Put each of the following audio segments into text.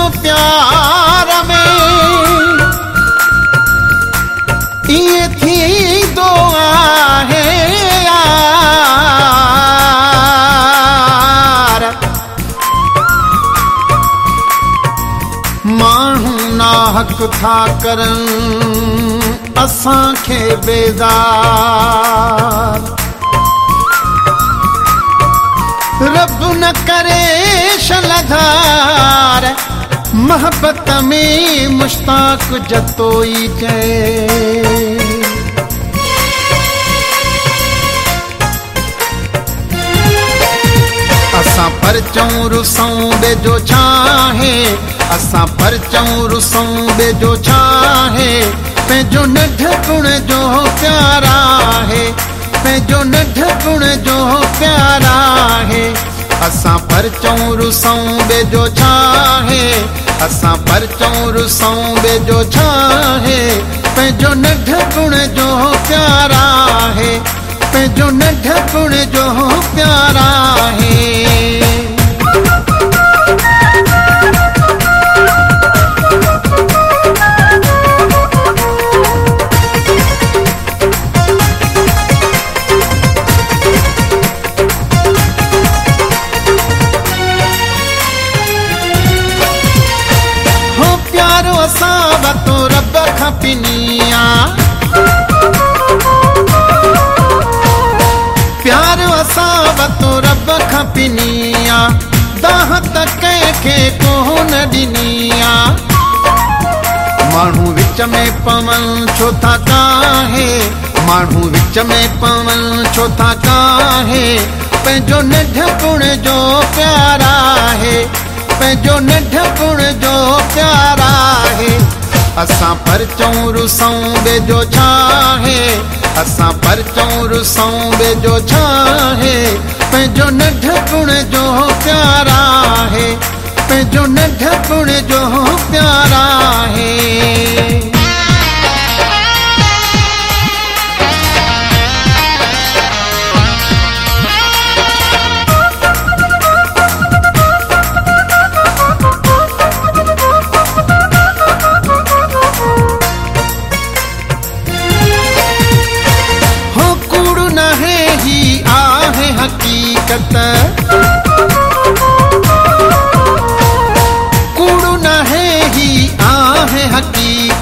कृष्ण प्यार में। ये थी दो आहे यार। माण्हू नाहक था करनि असांखे बेज़ार। रब न करे शलधार मोहबत में मुश्ताक जतोई चए असां परचूं रुसूं ॿिजो छाहे असां परचूं रुसूं ॿिजो छाहे पंहिंजो नंढपुण जो प्यार आहे पंहिंजो नंढपुण जो प्यार आहे असां परचूं रुसूं ॿिजो छाहे असां परचूं रुसूं ॿिजो छाहे पंहिंजो नंढपुण जो प्यार आहे। पंहिंजो नंढपुण जो प्यारा आहे। वतो रब खां पिनिया दाह त कंहिंखे कोन ॾिनिया माण्हू विच में पवन छो था काहे माण्हू विच में पवन छो था काहे पंहिंजो नंढपुण जो प्यार आहे पंहिंजो नंढपुण जो प्यार आहे असां परचूं रुसूं ॿिजो छाहे असां परचूं रुसूं जो छाहे पंहिंजो नंढपुण जो प्यार आहे पंहिंजो नंढपुण जो प्यारा आहे।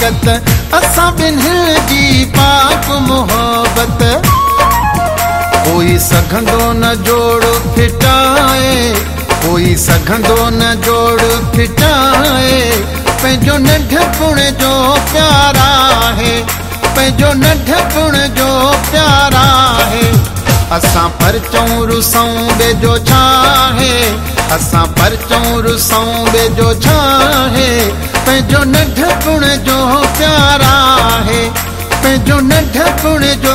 हकीकत असां ॿिन्हिनि जी पाक मोहबत कोई सघंदो न जोड़ फिटाए, कोई सघंदो न जोड़ फिटाए। पंहिंजो नंढपुण जो प्यार आहे पंहिंजो नंढपुण जो प्यार असां परचूं रुसूं ॿिजो छाहे असां परचूं रुसूं ॿिजो छाहे पंहिंजो नंढपुण जो प्यार आहे, पंहिंजो नंढपुण जो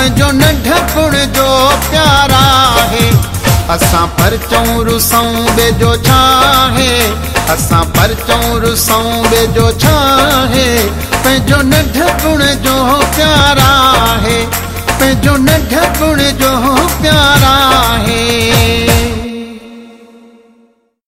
पंहिंजो नंढपुण जो प्यार आहे असां परचूं रुसूं ॿिजो जो असां परचूं रुसूं ॿिजो छाहे। पंहिंजो जो प्यार आहे जो प्यारा आहे